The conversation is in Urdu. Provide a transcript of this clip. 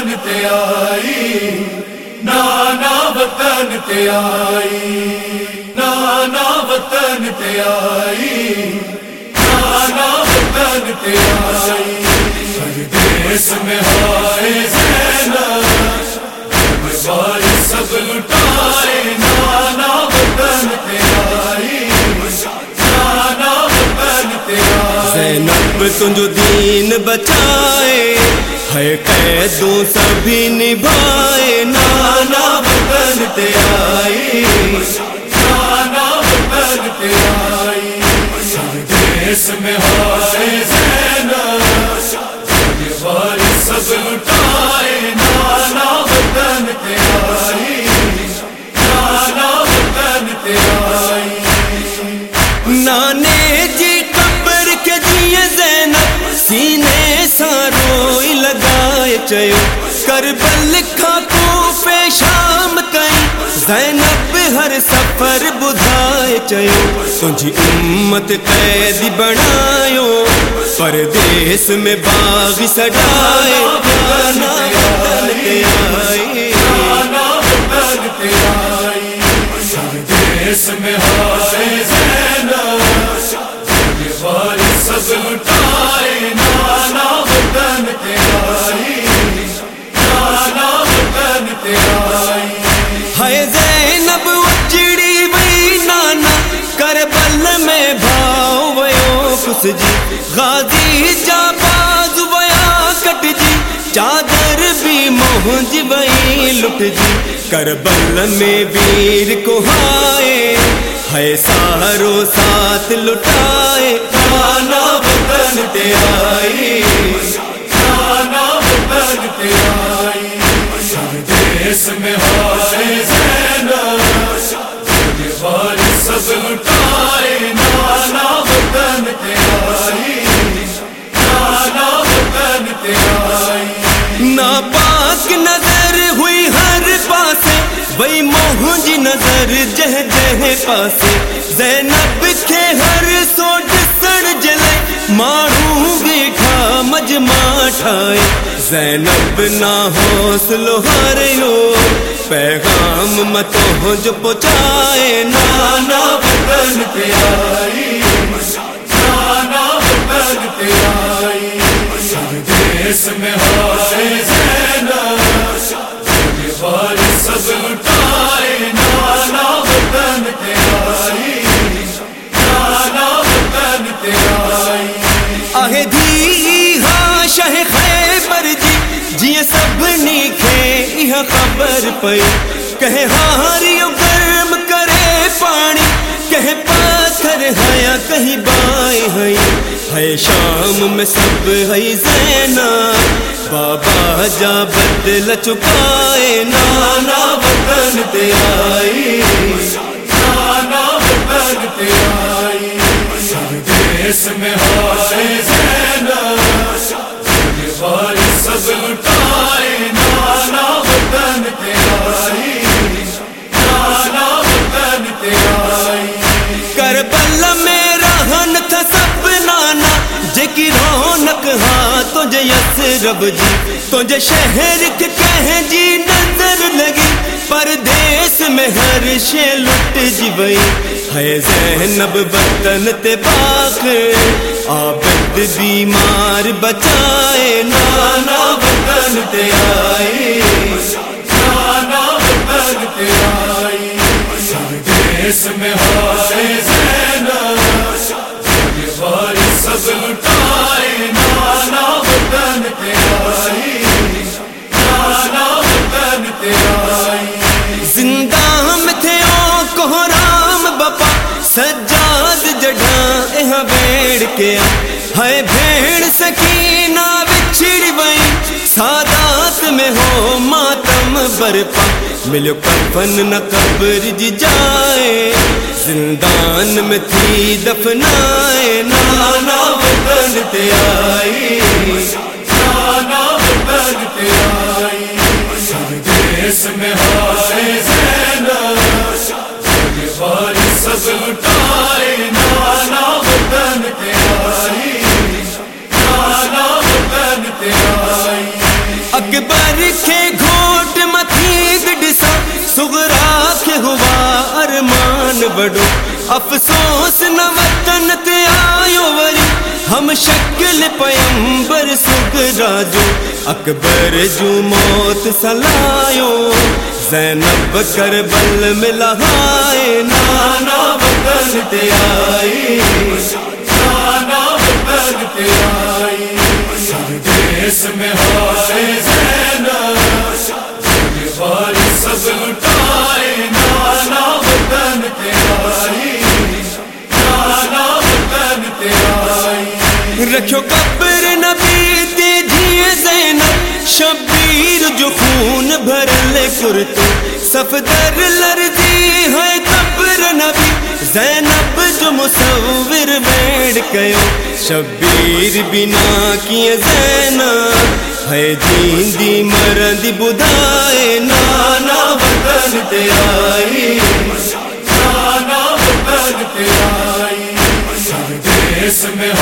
وطن تے آئی، نانا وطن تے آئی، نانا وطن تے آئی، نانا وطن تے آئی۔ پردیس میں ہائے زینب بار سب لٹائے، نانا وطن تے آئی۔ نانا وطن تے آئی۔ زینب تجھو دین بچائے ہے قیدوں سبھی نبھائے نانا وطن تے لگائے چیو کربل کھا کو پہ شام زینب ہر سفر بدھائے چیو۔ تجھی امت قید بنایو پردیس میں باغ سجائے۔ کے آئے دیس میں ہائے۔ ویو جی غازی جا باز ویا کٹ جی۔ چادر بھی موہنج وئی لٹ جی۔ کربل میں ویر کو ہائے۔ ہے سارو ساتھ لٹائے۔ نانا وطن تے آئی۔ نانا وطن تے آئی۔ دیس میں ہائے۔ ناپاک نظر ہوئی ہر پاسے، وہی موہنج نظر جہ جہ پاسے۔ زینب کے ہر سوٹ سڑ جلے ماروں بیٹھا مجمع ٹھائے۔ زینب نہ حوصلو ہریو پیغام متو جو پہنچائے۔ نانا وطن تے آئی، نانا وطن تے آئی۔ دیس میں ہائے سب نیکھے یہ خبر پئی کہے ہاریو گرم کرے پانی۔ کہے پاتھر ہیا کہیں بائیں ہئی ہے شام میں سب ہے زینا۔ بابا جا بدل چکائے۔ نانا وطن تے آئی۔ نانا وطن تے آئی۔ دیس میں ہائے زینب سب لٹائے کی رونق ہاں تجھے یس رب جی تجھے شہر کے کہیں جی نظر لگی، پردیس میں ہر شے لٹ جی بئی ہے زینب وطن تے پاک عابد بیمار بچائے، نانا وطن تے آئی نانا وطن تے آئی دیس میں ہائے کے ہے بھیڑ سکینہ بچھڑ بئی سادات میں ہو ماتم برپا۔ ملو کفن نہ قبر جی جائے۔ زندان میں تھی دفنائے۔ نانا وطن تے آئی۔ نانا وطن تے آئی۔ دیس میں ہائے زینب۔ بار سب لٹائے ارمان بڑو افسوس نہ وطن تے آیو وری ہم شکل پیمبر سغرا جو اکبر جو موت سلایو۔ زینب کربل ملہائے نانا وطن تے آئی۔ نانا وطن پہ آئی۔ دیس میں ہائے۔ رکھو قبر نبی تے دھیے زینب۔ شبیر جو خون بھرلے کرتے صفدر لرزی ہے قبر نبی۔ زینب جو مصور بیڑ کیو شبیر بنا کیے زینب۔ ہے دین دی مرد بدائے۔ نانا وطن تے آئی نانا وطن پہ آئی دیس میں